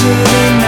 sitting